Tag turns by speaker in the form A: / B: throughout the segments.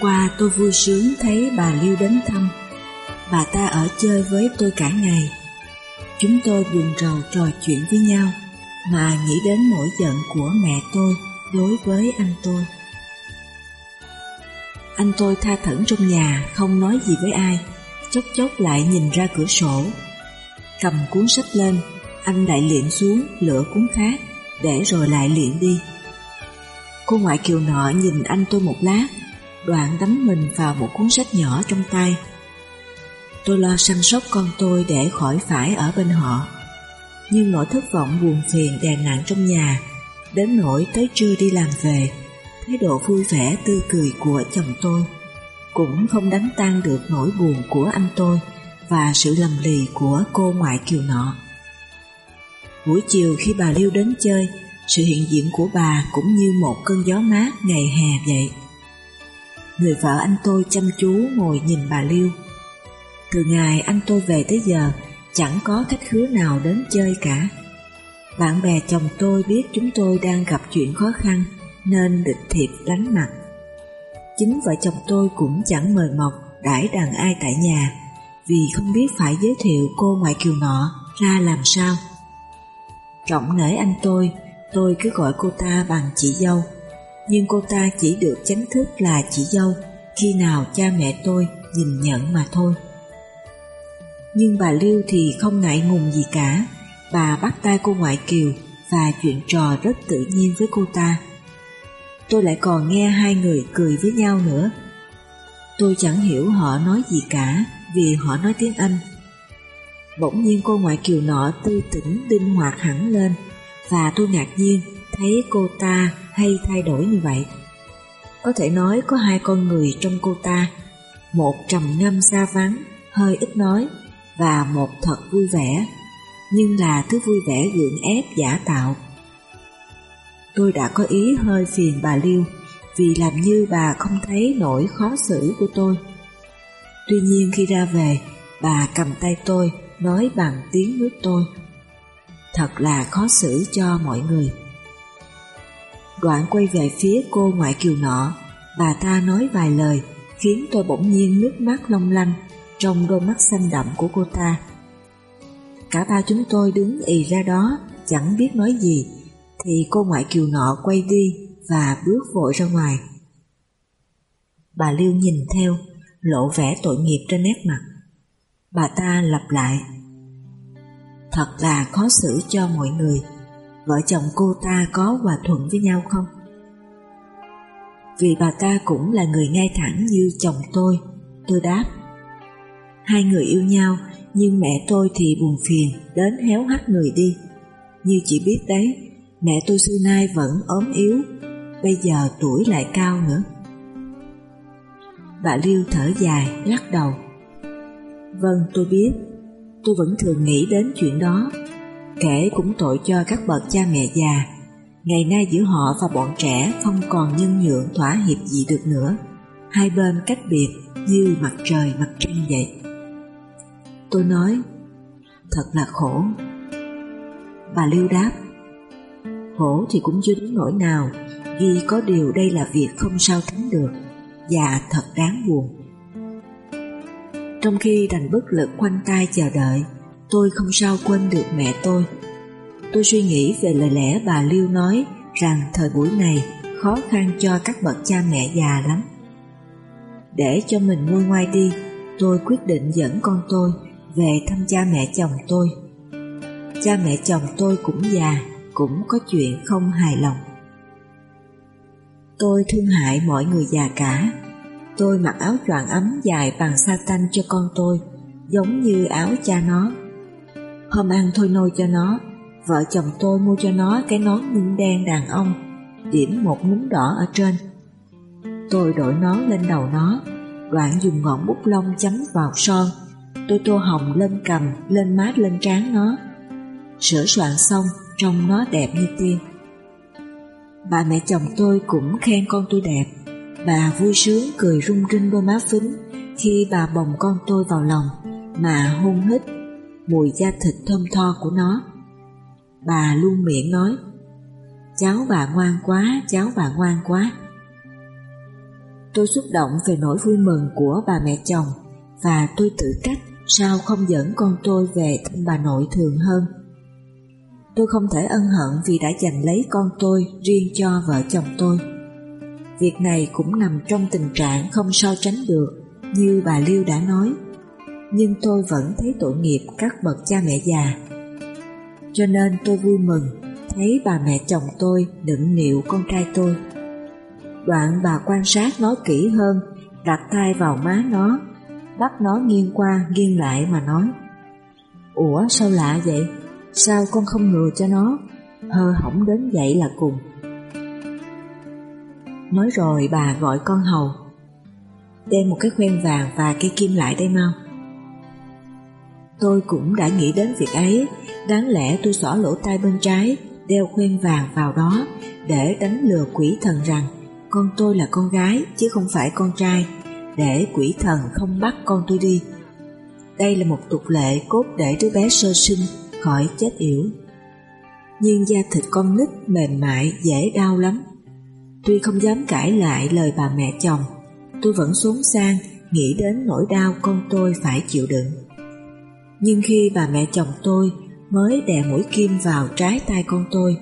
A: Qua tôi vui sướng thấy bà lưu đến thăm. Bà ta ở chơi với tôi cả ngày. Chúng tôi buồn rầu trò chuyện với nhau mà nghĩ đến nỗi giận của mẹ tôi đối với anh tôi. Anh tôi tha thẩn trong nhà không nói gì với ai, chốc chốc lại nhìn ra cửa sổ. Cầm cuốn sách lên, anh lại liệm xuống lửa cuốn khác để rồi lại liệm đi. Cô ngoại kiều nọ nhìn anh tôi một lát, đoạn đắm mình vào một cuốn sách nhỏ trong tay. Tôi lo săn sóc con tôi để khỏi phải ở bên họ. Nhưng nỗi thất vọng buồn phiền đè nặng trong nhà, đến nỗi tới trưa đi làm về, thái độ vui vẻ tươi cười của chồng tôi cũng không đánh tan được nỗi buồn của anh tôi và sự lầm lì của cô ngoại kiều nọ. Buổi chiều khi bà Liêu đến chơi, sự hiện diện của bà cũng như một cơn gió mát ngày hè vậy. Người vợ anh tôi chăm chú ngồi nhìn bà Liêu. Từ ngày anh tôi về tới giờ, chẳng có khách khứa nào đến chơi cả. Bạn bè chồng tôi biết chúng tôi đang gặp chuyện khó khăn nên địch thiệp lánh mặt. Chính vợ chồng tôi cũng chẳng mời mọc đãi đàn ai tại nhà vì không biết phải giới thiệu cô ngoại kiều nọ ra làm sao. Trọng nể anh tôi, tôi cứ gọi cô ta bằng chị dâu, nhưng cô ta chỉ được chánh thức là chị dâu khi nào cha mẹ tôi nhìn nhận mà thôi. Nhưng bà Lưu thì không ngại ngùng gì cả, bà bắt tay cô ngoại kiều và chuyện trò rất tự nhiên với cô ta. Tôi lại còn nghe hai người cười với nhau nữa. Tôi chẳng hiểu họ nói gì cả vì họ nói tiếng Anh. Bỗng nhiên cô ngoại kiều nọ tư tỉnh đinh hoạt hẳn lên và tôi ngạc nhiên thấy cô ta hay thay đổi như vậy. Có thể nói có hai con người trong cô ta, một trầm ngâm xa vắng, hơi ít nói và một thật vui vẻ, nhưng là thứ vui vẻ gượng ép giả tạo. Tôi đã có ý hơi phiền bà Liêu vì làm như bà không thấy nỗi khó xử của tôi. Tuy nhiên khi ra về, bà cầm tay tôi nói bằng tiếng nước tôi. Thật là khó xử cho mọi người. Đoạn quay về phía cô ngoại kiều nọ, bà ta nói vài lời khiến tôi bỗng nhiên nước mắt long lanh trong đôi mắt xanh đậm của cô ta. Cả ba chúng tôi đứng ì ra đó chẳng biết nói gì thì cô ngoại kiều nọ quay đi và bước vội ra ngoài. Bà Liêu nhìn theo, lộ vẻ tội nghiệp trên nét mặt. Bà ta lặp lại Thật là khó xử cho mọi người Vợ chồng cô ta có hòa thuận với nhau không? Vì bà ta cũng là người ngay thẳng như chồng tôi Tôi đáp. Hai người yêu nhau, Nhưng mẹ tôi thì buồn phiền, Đến héo hắt người đi. Như chị biết đấy, Mẹ tôi xưa nay vẫn ốm yếu, Bây giờ tuổi lại cao nữa. Bà Liêu thở dài, lắc đầu. Vâng tôi biết, Tôi vẫn thường nghĩ đến chuyện đó. Kể cũng tội cho các bậc cha mẹ già. Ngày nay giữa họ và bọn trẻ Không còn nhân nhượng thỏa hiệp gì được nữa. Hai bên cách biệt Như mặt trời mặt trăng vậy. Tôi nói Thật là khổ. Bà lưu đáp Khổ thì cũng chưa đến nỗi nào Ghi có điều đây là việc không sao tránh được Và thật đáng buồn. Trong khi đành bất lực khoanh tay chờ đợi, tôi không sao quên được mẹ tôi. Tôi suy nghĩ về lời lẽ bà Liêu nói rằng thời buổi này khó khăn cho các bậc cha mẹ già lắm. Để cho mình nguôi ngoai đi, tôi quyết định dẫn con tôi về thăm cha mẹ chồng tôi. Cha mẹ chồng tôi cũng già, cũng có chuyện không hài lòng. Tôi thương hại mọi người già cả, Tôi mặc áo choàng ấm dài bằng sa tanh cho con tôi, giống như áo cha nó. Hôm ăn thôi nôi cho nó, vợ chồng tôi mua cho nó cái nón nhung đen đàn ông, điểm một núm đỏ ở trên. Tôi đổi nón lên đầu nó, đoạn dùng ngọn bút lông chấm vào son, tôi tô hồng lên cầm, lên mát lên trán nó. Sửa soạn xong, trông nó đẹp như tiên. Bà mẹ chồng tôi cũng khen con tôi đẹp, Bà vui sướng cười rung rinh đôi má phính khi bà bồng con tôi vào lòng mà hôn hít mùi da thịt thơm tho của nó. Bà luôn miệng nói Cháu bà ngoan quá, cháu bà ngoan quá. Tôi xúc động về nỗi vui mừng của bà mẹ chồng và tôi tự trách sao không dẫn con tôi về thăm bà nội thường hơn. Tôi không thể ân hận vì đã giành lấy con tôi riêng cho vợ chồng tôi. Việc này cũng nằm trong tình trạng không sao tránh được như bà Liêu đã nói. Nhưng tôi vẫn thấy tội nghiệp các bậc cha mẹ già. Cho nên tôi vui mừng thấy bà mẹ chồng tôi đựng niệu con trai tôi. Đoạn bà quan sát nó kỹ hơn, đặt tay vào má nó, bắt nó nghiêng qua nghiêng lại mà nói Ủa sao lạ vậy? Sao con không ngừa cho nó? Hơ hỏng đến vậy là cùng. Nói rồi bà gọi con hầu Đem một cái khoen vàng và cây kim lại đây mau Tôi cũng đã nghĩ đến việc ấy. Đáng lẽ tôi xỏ lỗ tai bên trái Đeo khuyên vàng vào đó Để đánh lừa quỷ thần rằng Con tôi là con gái chứ không phải con trai. Để quỷ thần không bắt con tôi đi. Đây là một tục lệ cốt để đứa bé sơ sinh Khỏi chết yểu. Nhưng da thịt con nít mềm mại dễ đau lắm. Tuy không dám cãi lại lời bà mẹ chồng, tôi vẫn xuống sang nghĩ đến nỗi đau con tôi phải chịu đựng. Nhưng khi bà mẹ chồng tôi mới đè mũi kim vào trái tay con tôi,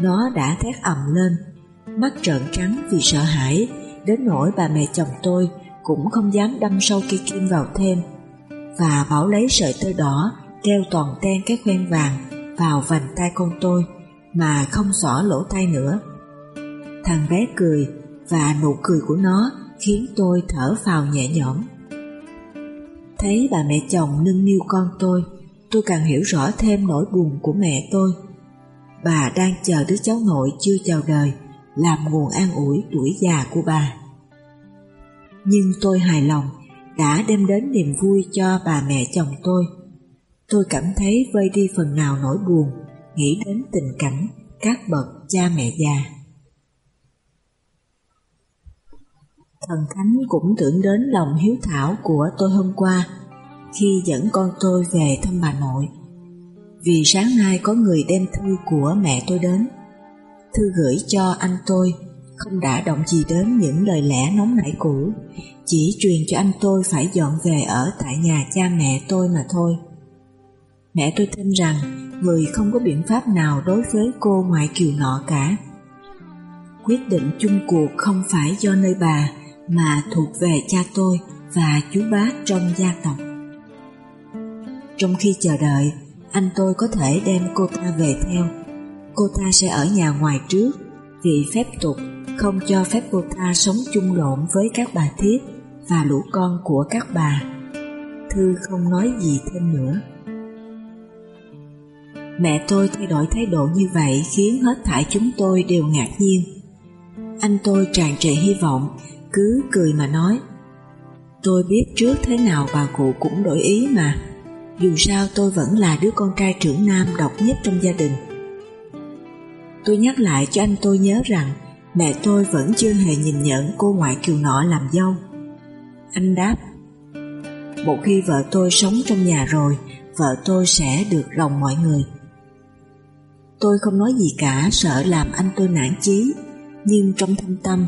A: nó đã thét ầm lên, mắt trợn trắng vì sợ hãi, đến nỗi bà mẹ chồng tôi cũng không dám đâm sâu cây kim vào thêm, và bảo lấy sợi tơ đỏ treo toàn ten cái khoen vàng vào vành tay con tôi mà không xỏ lỗ tay nữa. Thằng bé cười và nụ cười của nó khiến tôi thở phào nhẹ nhõm. Thấy bà mẹ chồng nâng niu con tôi, tôi càng hiểu rõ thêm nỗi buồn của mẹ tôi. Bà đang chờ đứa cháu nội chưa chào đời làm nguồn an ủi tuổi già của bà. Nhưng tôi hài lòng đã đem đến niềm vui cho bà mẹ chồng tôi. Tôi cảm thấy vơi đi phần nào nỗi buồn, nghĩ đến tình cảnh các bậc cha mẹ già. Thần khánh cũng tưởng đến lòng hiếu thảo của tôi hôm qua khi dẫn con tôi về thăm bà nội. Vì sáng nay có người đem thư của mẹ tôi đến. Thư gửi cho anh tôi không đã động gì đến những lời lẽ nóng nảy cũ, chỉ truyền cho anh tôi phải dọn về ở tại nhà cha mẹ tôi mà thôi. Mẹ tôi tin rằng người không có biện pháp nào đối với cô ngoại kiều nọ cả. Quyết định chung cuộc không phải do nơi bà mà thuộc về cha tôi và chú bác trong gia tộc. Trong khi chờ đợi, anh tôi có thể đem cô ta về theo. Cô ta sẽ ở nhà ngoài trước vì phép tục không cho phép cô ta sống chung lộn với các bà thiếp và lũ con của các bà. Thư không nói gì thêm nữa. Mẹ tôi thay đổi thái độ như vậy khiến hết thảy chúng tôi đều ngạc nhiên. Anh tôi tràn trề hy vọng cứ cười mà nói. Tôi biết trước thế nào bà cụ cũng đổi ý mà. Dù sao tôi vẫn là đứa con trai trưởng nam độc nhất trong gia đình. Tôi nhắc lại cho anh tôi nhớ rằng, Mẹ tôi vẫn chưa hề nhìn nhận cô ngoại kiều nọ làm dâu. Anh đáp, Một khi vợ tôi sống trong nhà rồi, Vợ tôi sẽ được lòng mọi người. Tôi không nói gì cả, sợ làm anh tôi nản chí, Nhưng trong thâm tâm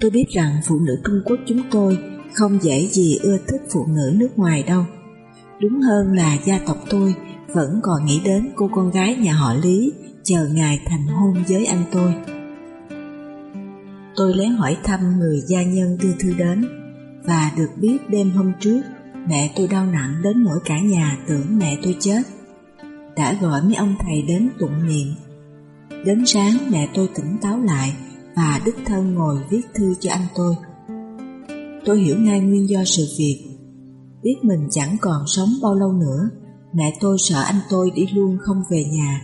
A: Tôi biết rằng phụ nữ Trung Quốc chúng tôi không dễ gì ưa thích phụ nữ nước ngoài đâu. Đúng hơn là gia tộc tôi vẫn còn nghĩ đến cô con gái nhà họ Lý chờ ngày thành hôn với anh tôi. Tôi lén hỏi thăm người gia nhân đưa thư đến và được biết đêm hôm trước mẹ tôi đau nặng đến nỗi cả nhà tưởng mẹ tôi chết. Đã gọi mấy ông thầy đến tụng niệm. Đến sáng mẹ tôi tỉnh táo lại mà đích thân ngồi viết thư cho anh tôi. Tôi hiểu ngay nguyên do sự việc. Biết mình chẳng còn sống bao lâu nữa, mẹ tôi sợ anh tôi đi luôn không về nhà.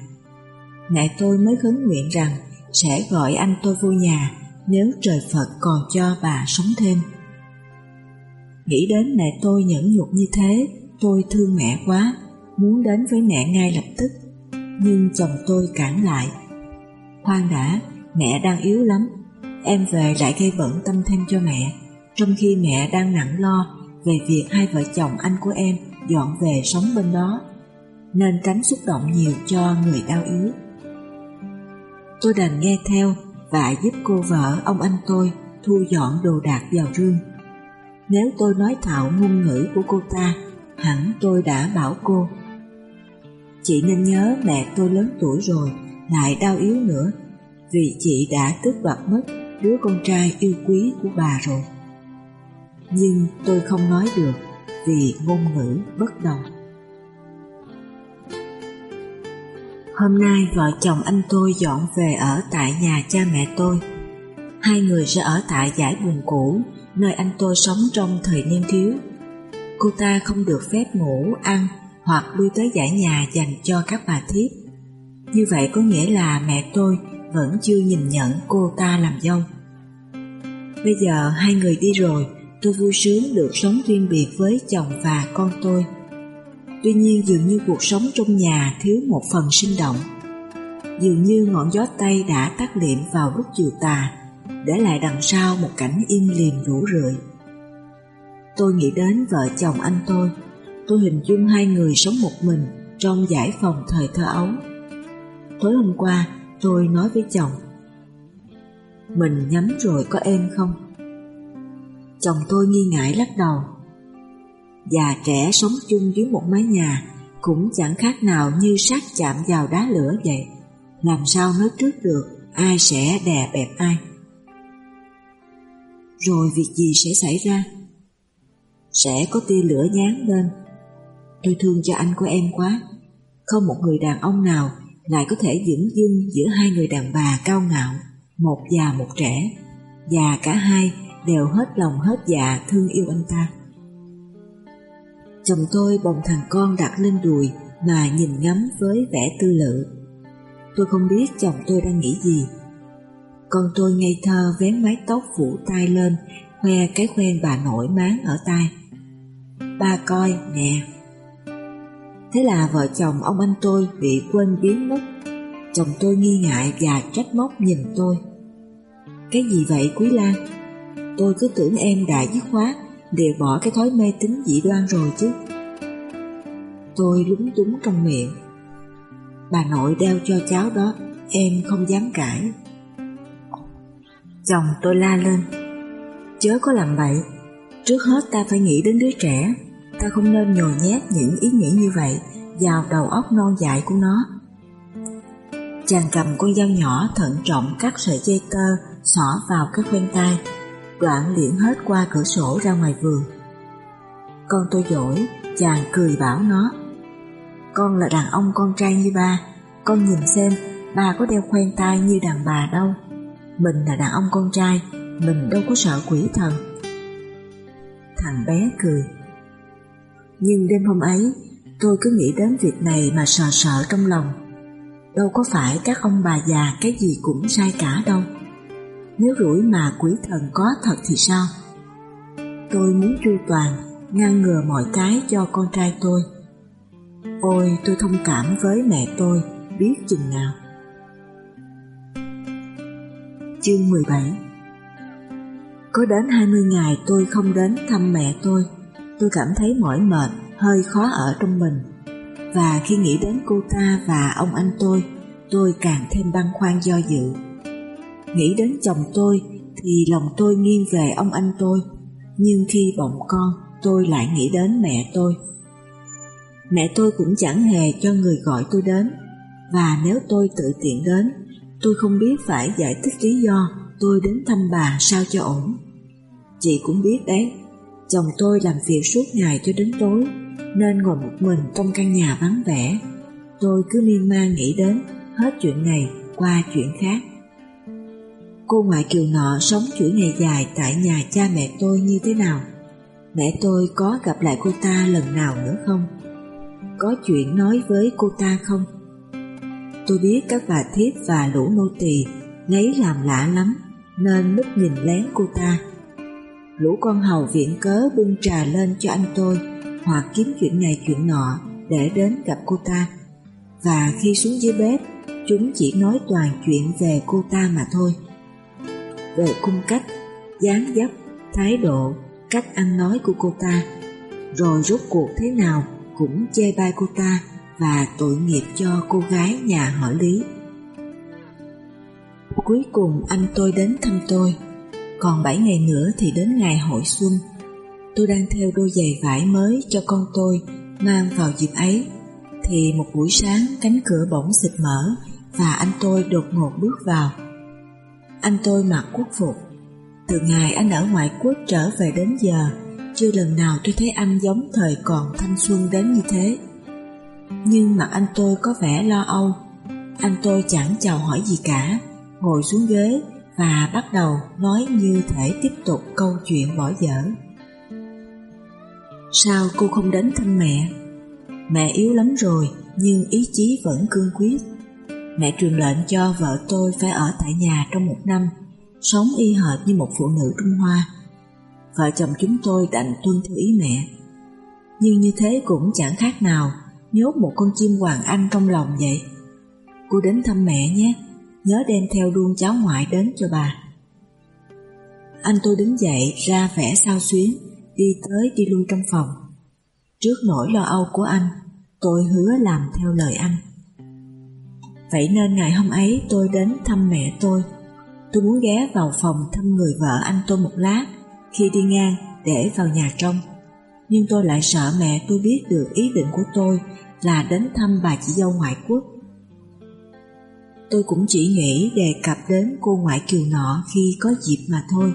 A: Mẹ tôi mới khấn nguyện rằng sẽ gọi anh tôi vô nhà nếu trời Phật còn cho bà sống thêm. Nghĩ đến mẹ tôi nhẫn nhục như thế, tôi thương mẹ quá, muốn đến với mẹ ngay lập tức. Nhưng chồng tôi cản lại. Khoan đã, mẹ đang yếu lắm, em về lại gây bận tâm thêm cho mẹ, trong khi mẹ đang nặng lo về việc hai vợ chồng anh của em dọn về sống bên đó, nên tránh xúc động nhiều cho người đau yếu. Tôi đành nghe theo và giúp cô vợ ông anh tôi thu dọn đồ đạc vào rương. Nếu tôi nói thạo ngôn ngữ của cô ta, hẳn tôi đã bảo cô. Chị nên nhớ mẹ tôi lớn tuổi rồi, lại đau yếu nữa, vì chị đã tước đoạt mất đứa con trai yêu quý của bà rồi. Nhưng tôi không nói được vì ngôn ngữ bất đồng. Hôm nay vợ chồng anh tôi dọn về ở tại nhà cha mẹ tôi. Hai người sẽ ở tại giải buồn cũ, nơi anh tôi sống trong thời niên thiếu. Cô ta không được phép ngủ, ăn hoặc lui tới giải nhà dành cho các bà thiếp. Như vậy có nghĩa là mẹ tôi vẫn chưa nhìn nhận cô ta làm dâu. Bây giờ hai người đi rồi, tôi vui sướng được sống riêng biệt với chồng và con tôi. Tuy nhiên dường như cuộc sống trong nhà thiếu một phần sinh động. Dường như ngọn gió Tây đã tắt liệm vào lúc chiều tà, để lại đằng sau một cảnh im lìm rủ rượi. Tôi nghĩ đến vợ chồng anh tôi, tôi hình dung hai người sống một mình trong giải phòng thời thơ ấu. Tối hôm qua, tôi nói với chồng, mình nhắm rồi có êm không? Chồng tôi nghi ngại lắc đầu, già trẻ sống chung dưới một mái nhà cũng chẳng khác nào như sát chạm vào đá lửa vậy. Làm sao nói trước được ai sẽ đè bẹp ai? Rồi việc gì sẽ xảy ra? Sẽ có tia lửa nhán lên. Tôi thương cho anh của em quá. Không một người đàn ông nào ngài có thể dưỡng dưng giữa hai người đàn bà cao ngạo, một già một trẻ, và cả hai đều hết lòng hết dạ thương yêu anh ta. Chồng tôi bồng thằng con đặt lên đùi mà nhìn ngắm với vẻ tư lự. Tôi không biết chồng tôi đang nghĩ gì. Con tôi ngây thơ vén mái tóc phủ tai lên, khoe cái khoen bà nội máng ở tai. Ba coi, nè. Thế là vợ chồng ông anh tôi bị quên biến mất. Chồng tôi nghi ngại và trách móc nhìn tôi. Cái gì vậy Quý Lan? Tôi cứ tưởng em đã dứt khoát để bỏ cái thói mê tín dị đoan rồi chứ. Tôi lúng túng trong miệng. Bà nội đeo cho cháu đó, em không dám cãi. Chồng tôi la lên. Chớ có làm vậy trước hết ta phải nghĩ đến đứa trẻ, ta không nên nhồi nhét những ý nghĩ như vậy vào đầu óc non dại của nó. Chàng cầm con dao nhỏ thận trọng cắt sợi dây tơ xỏ vào cái khoen tay đoạn liễn hết qua cửa sổ ra ngoài vườn. Con tôi dỗi, chàng cười bảo nó. Con là đàn ông con trai như ba, con nhìn xem ba có đeo khoen tai như đàn bà đâu. Mình là đàn ông con trai, mình đâu có sợ quỷ thần. Thằng bé cười. Nhưng đêm hôm ấy, tôi cứ nghĩ đến việc này mà sợ sợ trong lòng. Đâu có phải các ông bà già cái gì cũng sai cả đâu. Nếu rủi mà quỷ thần có thật thì sao? Tôi muốn chu toàn, ngăn ngừa mọi cái cho con trai tôi. Ôi, tôi thông cảm với mẹ tôi, biết chừng nào. Chương 17 Có đến 20 ngày tôi không đến thăm mẹ tôi, tôi cảm thấy mỏi mệt, hơi khó ở trong mình. Và khi nghĩ đến cô ta và ông anh tôi, tôi càng thêm băn khoăn do dự. Nghĩ đến chồng tôi thì lòng tôi nghiêng về ông anh tôi, nhưng khi bỗng con tôi lại nghĩ đến mẹ tôi. Mẹ tôi cũng chẳng hề cho người gọi tôi đến, và nếu tôi tự tiện đến, tôi không biết phải giải thích lý do tôi đến thăm bà sao cho ổn. Chị cũng biết đấy, chồng tôi làm việc suốt ngày cho đến tối, nên ngồi một mình trong căn nhà vắng vẻ. Tôi cứ miên man nghĩ đến hết chuyện này qua chuyện khác. Cô ngoại kiều nọ sống chuỗi ngày dài tại nhà cha mẹ tôi như thế nào? Mẹ tôi có gặp lại cô ta lần nào nữa không? Có chuyện nói với cô ta không? Tôi biết các bà thiếp và lũ nô tỳ lấy làm lạ lắm nên núp nhìn lén cô ta. Lũ con hầu viện cớ bưng trà lên cho anh tôi hoặc kiếm chuyện này chuyện nọ để đến gặp cô ta. Và khi xuống dưới bếp, chúng chỉ nói toàn chuyện về cô ta mà thôi về cung cách, dáng dấp, thái độ, cách ăn nói của cô ta. Rồi rốt cuộc thế nào cũng chê bai cô ta và tội nghiệp cho cô gái nhà họ Lý. Cuối cùng anh tôi đến thăm tôi. Còn 7 ngày nữa thì đến ngày hội xuân. Tôi đang theo đôi giày vải mới cho con tôi mang vào dịp ấy. Thì một buổi sáng cánh cửa bỗng xịt mở và anh tôi đột ngột bước vào. Anh tôi mặc quốc phục. Từ ngày anh ở ngoại quốc trở về đến giờ, chưa lần nào tôi thấy anh giống thời còn thanh xuân đến như thế. Nhưng mặt anh tôi có vẻ lo âu. Anh tôi chẳng chào hỏi gì cả, ngồi xuống ghế và bắt đầu nói như thể tiếp tục câu chuyện bỏ dở. Sao cô không đến thăm mẹ? Mẹ yếu lắm rồi, nhưng ý chí vẫn cương quyết. Mẹ truyền lệnh cho vợ tôi phải ở tại nhà trong một năm, sống y hệt như một phụ nữ Trung Hoa. Vợ chồng chúng tôi đành tuân theo ý mẹ. Nhưng như thế cũng chẳng khác nào nhốt một con chim hoàng anh trong lòng vậy. Cô đến thăm mẹ nhé, nhớ đem theo luôn cháu ngoại đến cho bà. Anh tôi đứng dậy ra vẻ sao xuyến, đi tới đi lui trong phòng. Trước nỗi lo âu của anh, tôi hứa làm theo lời anh. Vậy nên ngày hôm ấy tôi đến thăm mẹ tôi. Tôi muốn ghé vào phòng thăm người vợ anh tôi một lát khi đi ngang để vào nhà trong. Nhưng tôi lại sợ mẹ tôi biết được ý định của tôi là đến thăm bà chị dâu ngoại quốc. Tôi cũng chỉ nghĩ đề cập đến cô ngoại kiều nọ khi có dịp mà thôi.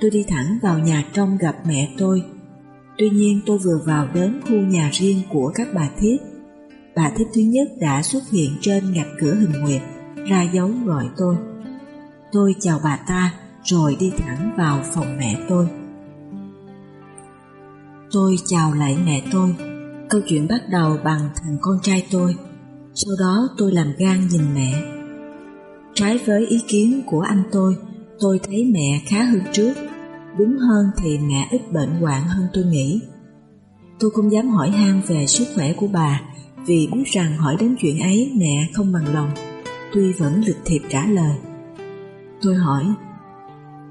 A: Tôi đi thẳng vào nhà trong gặp mẹ tôi. Tuy nhiên tôi vừa vào đến khu nhà riêng của các bà thiếp. Bà thiếp thứ nhất đã xuất hiện trên ngạch cửa hình nguyệt, ra dấu gọi tôi. Tôi chào bà ta rồi đi thẳng vào phòng mẹ tôi. Tôi chào lại mẹ tôi. Câu chuyện bắt đầu bằng thằng con trai tôi. Sau đó tôi làm gan nhìn mẹ. Trái với ý kiến của anh tôi, tôi thấy mẹ khá hơn trước. Đúng hơn thì mẹ ít bệnh hoạn hơn tôi nghĩ. Tôi không dám hỏi han về sức khỏe của bà vì biết rằng hỏi đến chuyện ấy mẹ không bằng lòng. Tuy vẫn lịch thiệp trả lời. Tôi hỏi,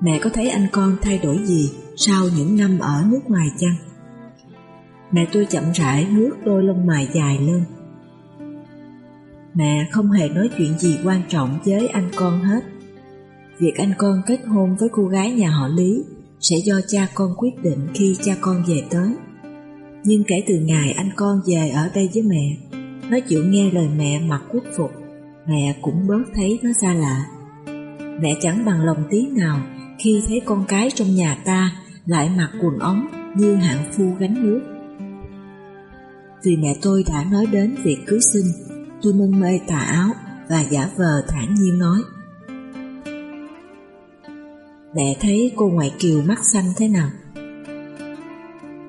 A: mẹ có thấy anh con thay đổi gì sau những năm ở nước ngoài chăng? Mẹ tôi chậm rãi ngước đôi lông mày dài lên Mẹ không hề nói chuyện gì quan trọng với anh con hết. Việc anh con kết hôn với cô gái nhà họ Lý sẽ do cha con quyết định khi cha con về tới. Nhưng kể từ ngày anh con về ở đây với mẹ, nó chịu nghe lời mẹ mặc quốc phục, mẹ cũng bớt thấy nó xa lạ. Mẹ chẳng bằng lòng tí nào khi thấy con cái trong nhà ta lại mặc quần ống như hạng phu gánh nước. Vì mẹ tôi đã nói đến việc cưới sinh Tôi mân mê tà áo và giả vờ thản nhiên nói. Mẹ thấy cô ngoại kiều mắt xanh thế nào?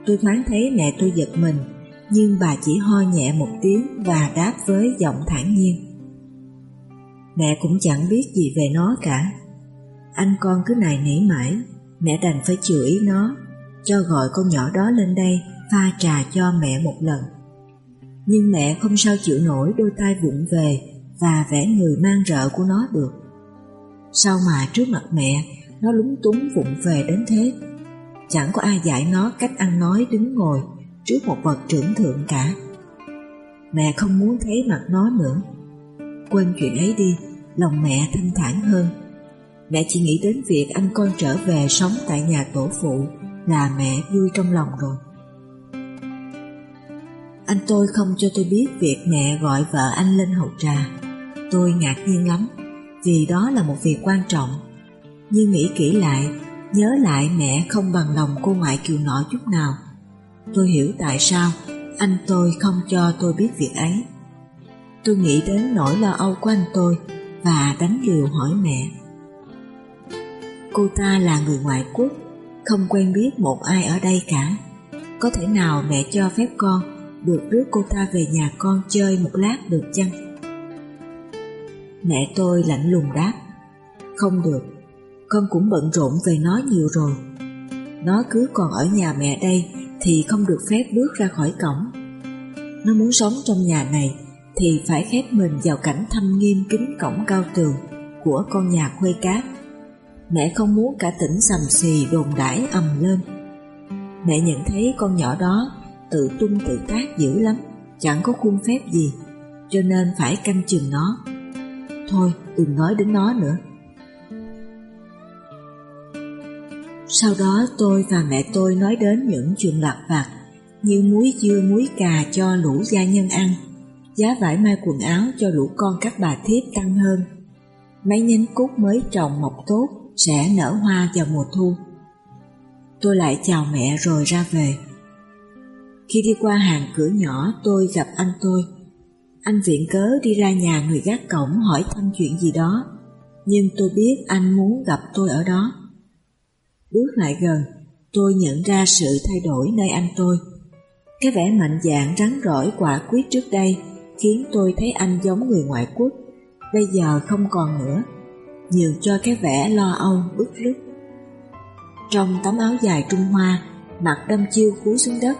A: Tôi thoáng thấy mẹ tôi giật mình, Nhưng bà chỉ ho nhẹ một tiếng và đáp với giọng thản nhiên. Mẹ cũng chẳng biết gì về nó cả. Anh con cứ nài nỉ mãi, Mẹ đành phải chửi nó, Cho gọi con nhỏ đó lên đây Pha trà cho mẹ một lần nhưng mẹ không sao chịu nổi đôi tay vụng về và vẽ người mang rợ của nó được. Sao mà trước mặt mẹ nó lúng túng vụng về đến thế? Chẳng có ai dạy nó cách ăn nói đứng ngồi trước một bậc trưởng thượng cả. Mẹ không muốn thấy mặt nó nữa. Quên chuyện ấy đi, lòng mẹ thanh thản hơn. Mẹ chỉ nghĩ đến việc anh con trở về sống tại nhà tổ phụ là mẹ vui trong lòng rồi. Anh tôi không cho tôi biết việc mẹ gọi vợ anh lên hậu trà. Tôi ngạc nhiên lắm, vì đó là một việc quan trọng. Nhưng nghĩ kỹ lại, nhớ lại mẹ không bằng lòng cô ngoại kiều nọ chút nào. Tôi hiểu tại sao anh tôi không cho tôi biết việc ấy. Tôi nghĩ đến nỗi lo âu của anh tôi và đánh liều hỏi mẹ. Cô ta là người ngoại quốc, không quen biết một ai ở đây cả. Có thể nào mẹ cho phép con được rước cô ta về nhà con chơi một lát được chăng? Mẹ tôi lạnh lùng đáp, không được, con cũng bận rộn về nó nhiều rồi. Nó cứ còn ở nhà mẹ đây thì không được phép bước ra khỏi cổng. Nó muốn sống trong nhà này thì phải khép mình vào cảnh thâm nghiêm kính cổng cao tường của con nhà khuê cát. Mẹ không muốn cả tỉnh sầm xì đồn đãi ầm lên. Mẹ nhận thấy con nhỏ đó tự tung tự tác dữ lắm, chẳng có khuôn phép gì, cho nên phải canh chừng nó. Thôi, đừng nói đến nó nữa. Sau đó tôi và mẹ tôi nói đến những chuyện lặt vặt như muối dưa muối cà cho lũ gia nhân ăn, giá vải may quần áo cho lũ con các bà thiếp tăng hơn. Mấy nhánh cúc mới trồng mọc tốt sẽ nở hoa vào mùa thu. Tôi lại chào mẹ rồi ra về. Khi đi qua hàng cửa nhỏ tôi gặp anh tôi. Anh viện cớ đi ra nhà người gác cổng hỏi thăm chuyện gì đó, nhưng tôi biết anh muốn gặp tôi ở đó. Bước lại gần, tôi nhận ra sự thay đổi nơi anh tôi. Cái vẻ mạnh dạn rắn rỏi quả quyết trước đây khiến tôi thấy anh giống người ngoại quốc, bây giờ không còn nữa, nhiều cho cái vẻ lo âu bức rứt. Trong tấm áo dài Trung Hoa, mặt đâm chiêu cúi xuống đất,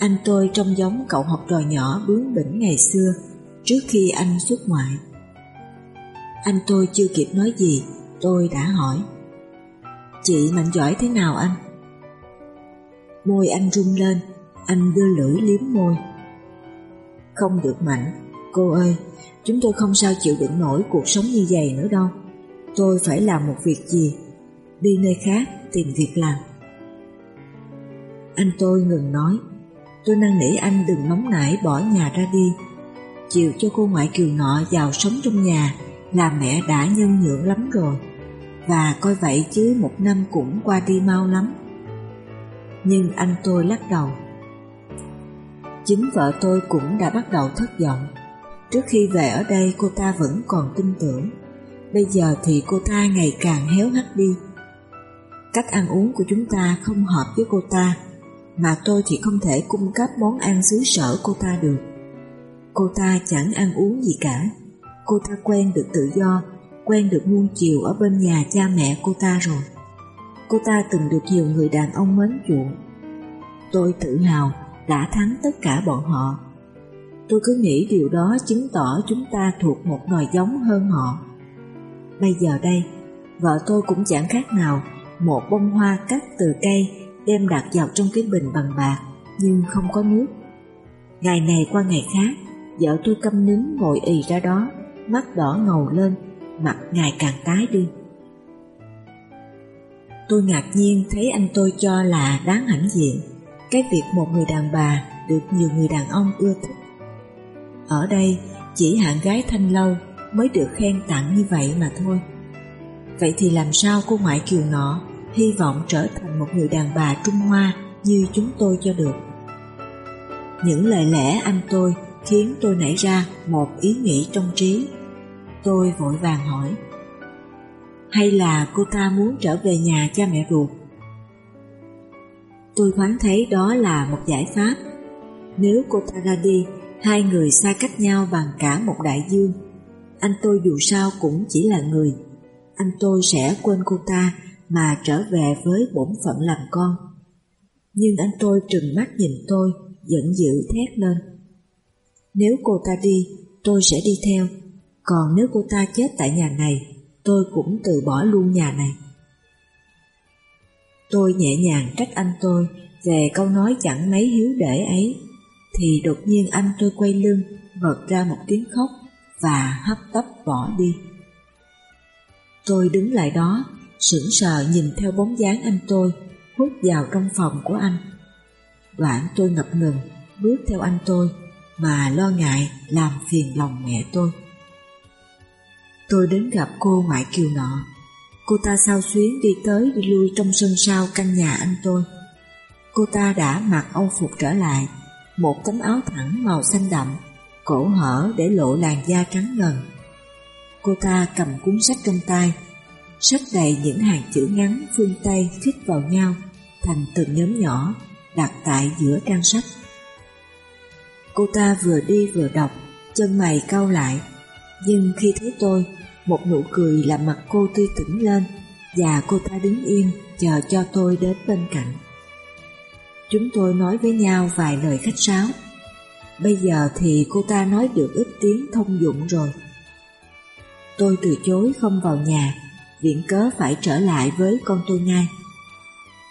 A: anh tôi trông giống cậu học trò nhỏ bướng bỉnh ngày xưa, trước khi anh xuất ngoại. Anh tôi chưa kịp nói gì, tôi đã hỏi. Chị mạnh giỏi thế nào anh? Môi anh rung lên, anh đưa lưỡi liếm môi. Không được mạnh, cô ơi, chúng tôi không sao chịu đựng nổi cuộc sống như vậy nữa đâu. Tôi phải làm một việc gì, đi nơi khác tìm việc làm. Anh tôi ngừng nói, tôi năn nỉ anh đừng nóng nảy bỏ nhà ra đi. Chịu cho cô ngoại kiều nọ vào sống trong nhà là mẹ đã nhân nhượng lắm rồi. Và coi vậy chứ một năm cũng qua đi mau lắm. Nhưng anh tôi lắc đầu. Chính vợ tôi cũng đã bắt đầu thất vọng. Trước khi về ở đây cô ta vẫn còn tin tưởng. Bây giờ thì cô ta ngày càng héo hắt đi Cách ăn uống của chúng ta không hợp với cô ta, mà tôi thì không thể cung cấp món ăn xứ sở cô ta được. Cô ta chẳng ăn uống gì cả. Cô ta quen được tự do, quen được nuông chiều ở bên nhà cha mẹ cô ta rồi. Cô ta từng được nhiều người đàn ông mến chuộng. Tôi tự hào đã thắng tất cả bọn họ. Tôi cứ nghĩ điều đó chứng tỏ chúng ta thuộc một nòi giống hơn họ. Bây giờ đây, vợ tôi cũng chẳng khác nào một bông hoa cắt từ cây đem đặt vào trong cái bình bằng bạc nhưng không có nước. Ngày này qua ngày khác, vợ tôi câm nín ngồi ì ra đó, mắt đỏ ngầu lên, mặt ngày càng tái đi. Tôi ngạc nhiên thấy anh tôi cho là đáng hãnh diện cái việc một người đàn bà được nhiều người đàn ông ưa thích. Ở đây chỉ hạng gái thanh lâu mới được khen tặng như vậy mà thôi. Vậy thì làm sao cô ngoại kiều nọ hy vọng trở thành một người đàn bà Trung Hoa như chúng tôi cho được. Những lời lẽ anh tôi khiến tôi nảy ra một ý nghĩ trong trí. Tôi vội vàng hỏi, hay là cô ta muốn trở về nhà cha mẹ ruột? Tôi thoáng thấy đó là một giải pháp. Nếu cô ta ra đi, hai người xa cách nhau bằng cả một đại dương. Anh tôi dù sao cũng chỉ là người. Anh tôi sẽ quên cô ta mà trở về với bổn phận làm con. Nhưng anh tôi trừng mắt nhìn tôi, giận dữ thét lên. Nếu cô ta đi, tôi sẽ đi theo, còn nếu cô ta chết tại nhà này, tôi cũng từ bỏ luôn nhà này. Tôi nhẹ nhàng trách anh tôi về câu nói chẳng mấy hiếu để ấy, thì đột nhiên anh tôi quay lưng, bật ra một tiếng khóc và hấp tấp bỏ đi. Tôi đứng lại đó, sững sờ nhìn theo bóng dáng anh tôi hút vào trong phòng của anh. Đoạn tôi ngập ngừng bước theo anh tôi mà lo ngại làm phiền lòng mẹ tôi. Tôi đến gặp cô ngoại kiều nọ. Cô ta sao xuyến đi tới đi lui trong sân sau căn nhà anh tôi. Cô ta đã mặc âu phục trở lại, một tấm áo thẳng màu xanh đậm, cổ hở để lộ làn da trắng ngần. Cô ta cầm cuốn sách trong tay, sách đầy những hàng chữ ngắn phương Tây khít vào nhau thành từng nhóm nhỏ đặt tại giữa trang sách. Cô ta vừa đi vừa đọc, chân mày cau lại, nhưng khi thấy tôi, một nụ cười làm mặt cô tươi tỉnh lên và cô ta đứng yên chờ cho tôi đến bên cạnh. Chúng tôi nói với nhau vài lời khách sáo. Bây giờ thì cô ta nói được ít tiếng thông dụng rồi. Tôi từ chối không vào nhà viện cớ phải trở lại với con tôi ngay.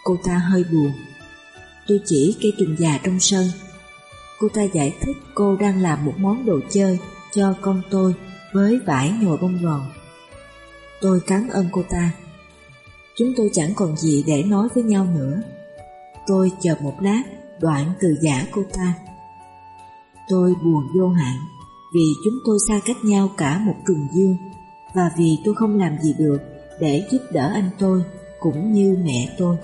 A: Cô ta hơi buồn. Tôi chỉ cây trùng già trong sân. Cô ta giải thích cô đang làm một món đồ chơi cho con tôi với vải nhồi bông gòn. Tôi cảm ơn cô ta. Chúng tôi chẳng còn gì để nói với nhau nữa. Tôi chờ một lát, đoạn từ giả cô ta. Tôi buồn vô hạn, vì chúng tôi xa cách nhau cả một trùng dương, và vì tôi không làm gì được để giúp đỡ anh tôi, cũng như mẹ tôi.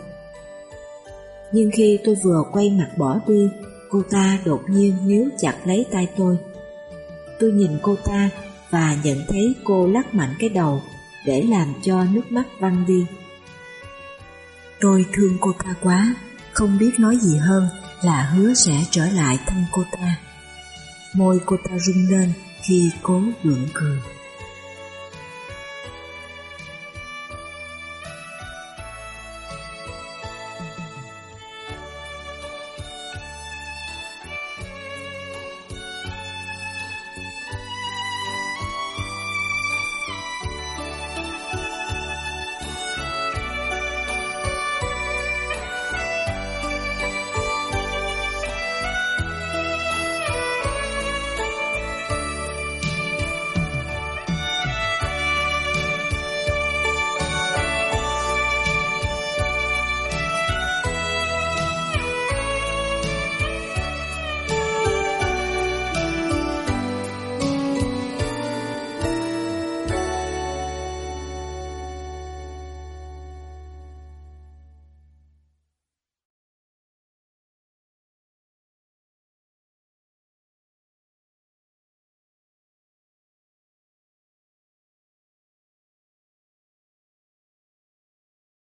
A: Nhưng khi tôi vừa quay mặt bỏ đi, cô ta đột nhiên níu chặt lấy tay tôi. Tôi nhìn cô ta và nhận thấy cô lắc mạnh cái đầu để làm cho nước mắt văng đi. Tôi thương cô ta quá, không biết nói gì hơn là hứa sẽ trở lại thăm cô ta. Môi cô ta rung lên khi cố gượng cười.